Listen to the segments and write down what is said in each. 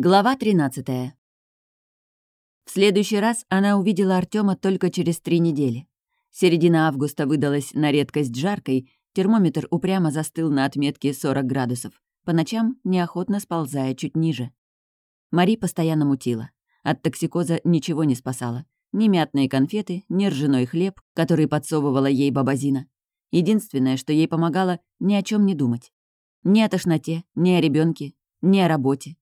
Глава 13. В следующий раз она увидела Артема только через три недели. Середина августа выдалась на редкость жаркой, термометр упрямо застыл на отметке 40 градусов, по ночам неохотно сползая чуть ниже. Мари постоянно мутила. От токсикоза ничего не спасало. Ни мятные конфеты, ни ржаной хлеб, который подсовывала ей бабазина. Единственное, что ей помогало, ни о чем не думать. Ни о тошноте, ни о ребенке, ни о работе,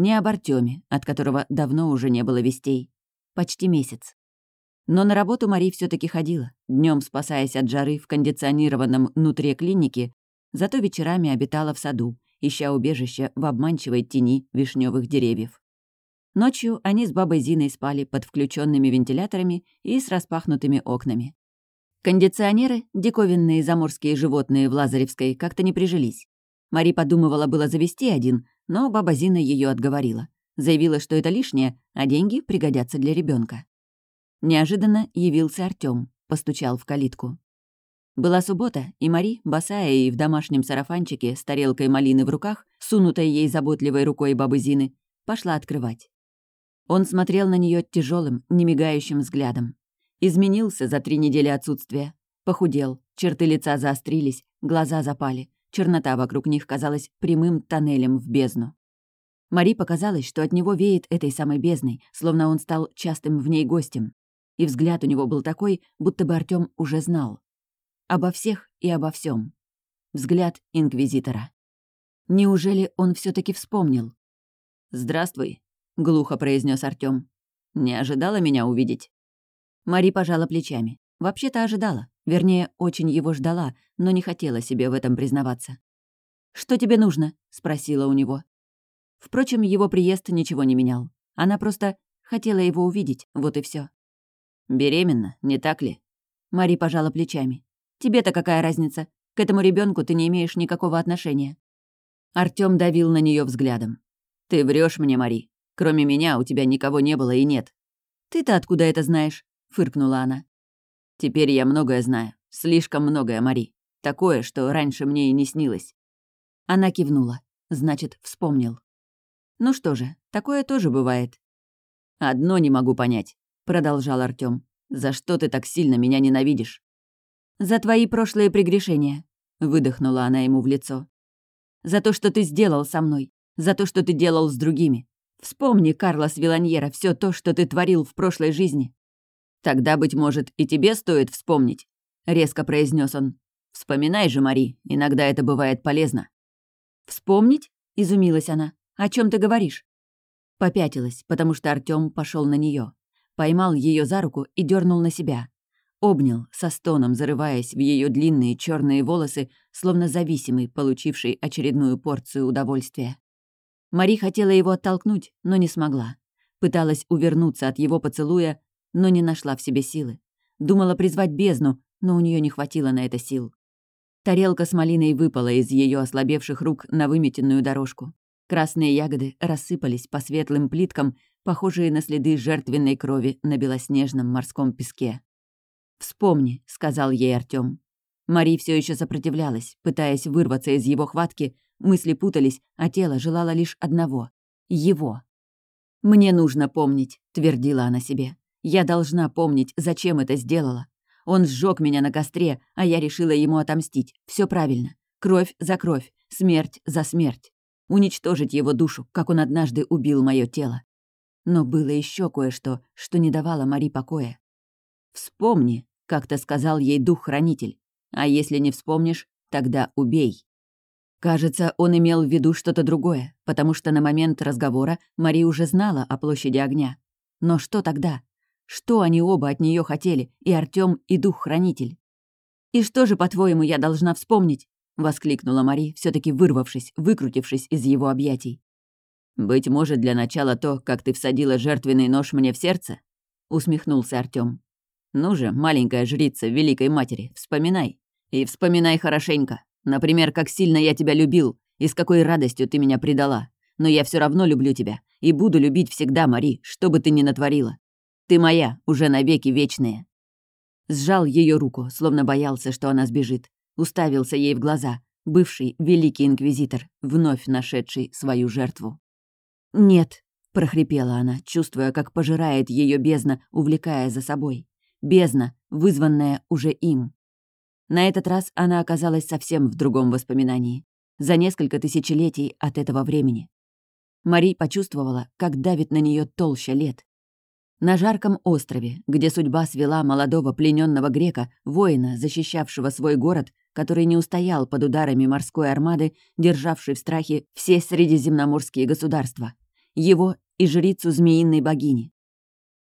не об Артеме, от которого давно уже не было вестей. Почти месяц. Но на работу Мари все таки ходила, днем спасаясь от жары в кондиционированном нутре клиники, зато вечерами обитала в саду, ища убежище в обманчивой тени вишневых деревьев. Ночью они с бабой Зиной спали под включенными вентиляторами и с распахнутыми окнами. Кондиционеры, диковинные заморские животные в Лазаревской, как-то не прижились. Мари подумывала было завести один, но баба Зина ее отговорила. Заявила, что это лишнее, а деньги пригодятся для ребенка. Неожиданно явился Артём, постучал в калитку. Была суббота, и Мари, босая и в домашнем сарафанчике с тарелкой малины в руках, сунутой ей заботливой рукой бабы Зины, пошла открывать. Он смотрел на нее тяжелым, немигающим взглядом. Изменился за три недели отсутствия. Похудел, черты лица заострились, глаза запали. Чернота вокруг них казалась прямым тоннелем в бездну. Мари показалось, что от него веет этой самой бездной, словно он стал частым в ней гостем. И взгляд у него был такой, будто бы Артём уже знал. Обо всех и обо всем. Взгляд инквизитора. Неужели он все таки вспомнил? «Здравствуй», — глухо произнес Артём. «Не ожидала меня увидеть?» Мари пожала плечами. Вообще-то ожидала. Вернее, очень его ждала, но не хотела себе в этом признаваться. «Что тебе нужно?» — спросила у него. Впрочем, его приезд ничего не менял. Она просто хотела его увидеть, вот и все. «Беременна, не так ли?» Мари пожала плечами. «Тебе-то какая разница? К этому ребенку ты не имеешь никакого отношения». Артём давил на нее взглядом. «Ты врешь мне, Мари. Кроме меня у тебя никого не было и нет». «Ты-то откуда это знаешь?» — фыркнула она. Теперь я многое знаю. Слишком многое, Мари. Такое, что раньше мне и не снилось». Она кивнула. Значит, вспомнил. «Ну что же, такое тоже бывает». «Одно не могу понять», — продолжал Артём. «За что ты так сильно меня ненавидишь?» «За твои прошлые прегрешения», — выдохнула она ему в лицо. «За то, что ты сделал со мной. За то, что ты делал с другими. Вспомни, Карлос Виланьера, все то, что ты творил в прошлой жизни. «Тогда, быть может, и тебе стоит вспомнить», — резко произнес он. «Вспоминай же, Мари, иногда это бывает полезно». «Вспомнить?» — изумилась она. «О чем ты говоришь?» Попятилась, потому что Артём пошел на нее, Поймал ее за руку и дернул на себя. Обнял, со стоном зарываясь в ее длинные черные волосы, словно зависимый, получивший очередную порцию удовольствия. Мари хотела его оттолкнуть, но не смогла. Пыталась увернуться от его поцелуя, но не нашла в себе силы. Думала призвать бездну, но у нее не хватило на это сил. Тарелка с малиной выпала из ее ослабевших рук на выметенную дорожку. Красные ягоды рассыпались по светлым плиткам, похожие на следы жертвенной крови на белоснежном морском песке. «Вспомни», — сказал ей Артём. Мари все еще сопротивлялась, пытаясь вырваться из его хватки, мысли путались, а тело желало лишь одного — его. «Мне нужно помнить», — твердила она себе. Я должна помнить, зачем это сделала. Он сжег меня на костре, а я решила ему отомстить. Все правильно. Кровь за кровь, смерть за смерть. Уничтожить его душу, как он однажды убил мое тело. Но было еще кое-что, что не давало Мари покоя. «Вспомни», — как-то сказал ей дух-хранитель. «А если не вспомнишь, тогда убей». Кажется, он имел в виду что-то другое, потому что на момент разговора Мари уже знала о площади огня. Но что тогда? Что они оба от нее хотели, и Артём, и дух-хранитель? «И что же, по-твоему, я должна вспомнить?» — воскликнула Мари, все таки вырвавшись, выкрутившись из его объятий. «Быть может, для начала то, как ты всадила жертвенный нож мне в сердце?» — усмехнулся Артём. «Ну же, маленькая жрица Великой Матери, вспоминай. И вспоминай хорошенько. Например, как сильно я тебя любил и с какой радостью ты меня предала. Но я все равно люблю тебя и буду любить всегда, Мари, что бы ты ни натворила. Ты моя, уже навеки вечные». Сжал ее руку, словно боялся, что она сбежит. Уставился ей в глаза, бывший великий инквизитор, вновь нашедший свою жертву. «Нет», — прохрипела она, чувствуя, как пожирает ее бездна, увлекая за собой. Бездна, вызванная уже им. На этот раз она оказалась совсем в другом воспоминании. За несколько тысячелетий от этого времени. Мари почувствовала, как давит на нее толща лет. На жарком острове, где судьба свела молодого плененного грека, воина, защищавшего свой город, который не устоял под ударами морской армады, державшей в страхе все средиземноморские государства, его и жрицу змеиной богини.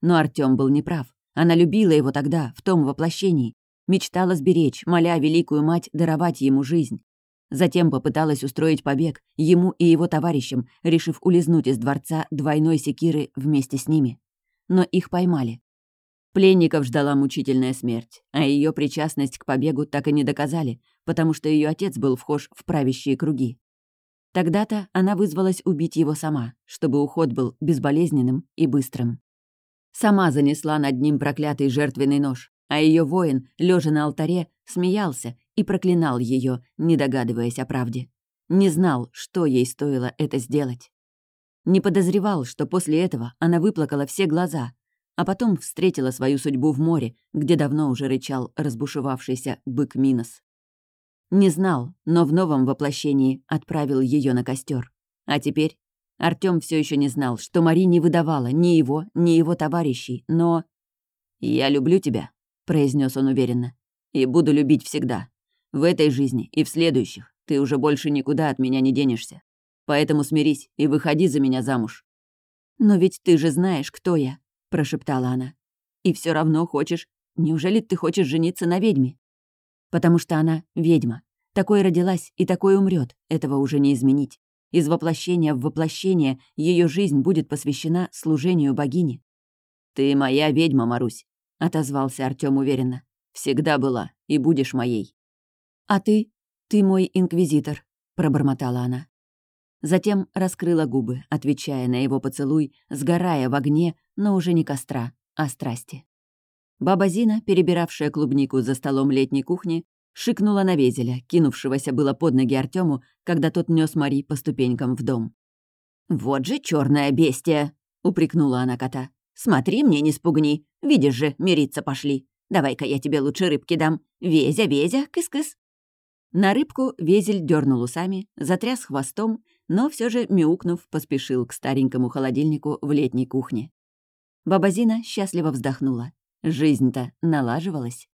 Но Артём был неправ. Она любила его тогда, в том воплощении, мечтала сберечь, моля великую мать даровать ему жизнь. Затем попыталась устроить побег ему и его товарищам, решив улизнуть из дворца двойной секиры вместе с ними. Но их поймали. Пленников ждала мучительная смерть, а ее причастность к побегу так и не доказали, потому что ее отец был вхож в правящие круги. Тогда-то она вызвалась убить его сама, чтобы уход был безболезненным и быстрым. Сама занесла над ним проклятый жертвенный нож, а ее воин, лежа на алтаре, смеялся и проклинал ее, не догадываясь о правде. Не знал, что ей стоило это сделать. Не подозревал, что после этого она выплакала все глаза, а потом встретила свою судьбу в море, где давно уже рычал разбушевавшийся бык Минос. Не знал, но в новом воплощении отправил ее на костер. А теперь Артём все еще не знал, что Мари не выдавала ни его, ни его товарищей, но... «Я люблю тебя», — произнес он уверенно, — «и буду любить всегда. В этой жизни и в следующих ты уже больше никуда от меня не денешься. Поэтому смирись и выходи за меня замуж». «Но ведь ты же знаешь, кто я», — прошептала она. «И все равно хочешь... Неужели ты хочешь жениться на ведьме?» Потому что она ведьма. Такой родилась и такой умрет. Этого уже не изменить. Из воплощения в воплощение ее жизнь будет посвящена служению богине. «Ты моя ведьма, Марусь», — отозвался Артём уверенно. «Всегда была и будешь моей». «А ты? Ты мой инквизитор», — пробормотала она. Затем раскрыла губы, отвечая на его поцелуй, сгорая в огне, но уже не костра, а страсти. Баба Зина, перебиравшая клубнику за столом летней кухни, шикнула на Везеля, кинувшегося было под ноги Артему, когда тот нес Мари по ступенькам в дом. «Вот же черная бестия!» — упрекнула она кота. «Смотри, мне не спугни. Видишь же, мириться пошли. Давай-ка я тебе лучше рыбки дам. Везя, Везя, кыс-кыс». На рыбку Везель дернул усами, затряс хвостом но все же, мяукнув, поспешил к старенькому холодильнику в летней кухне. Бабазина счастливо вздохнула. Жизнь-то налаживалась.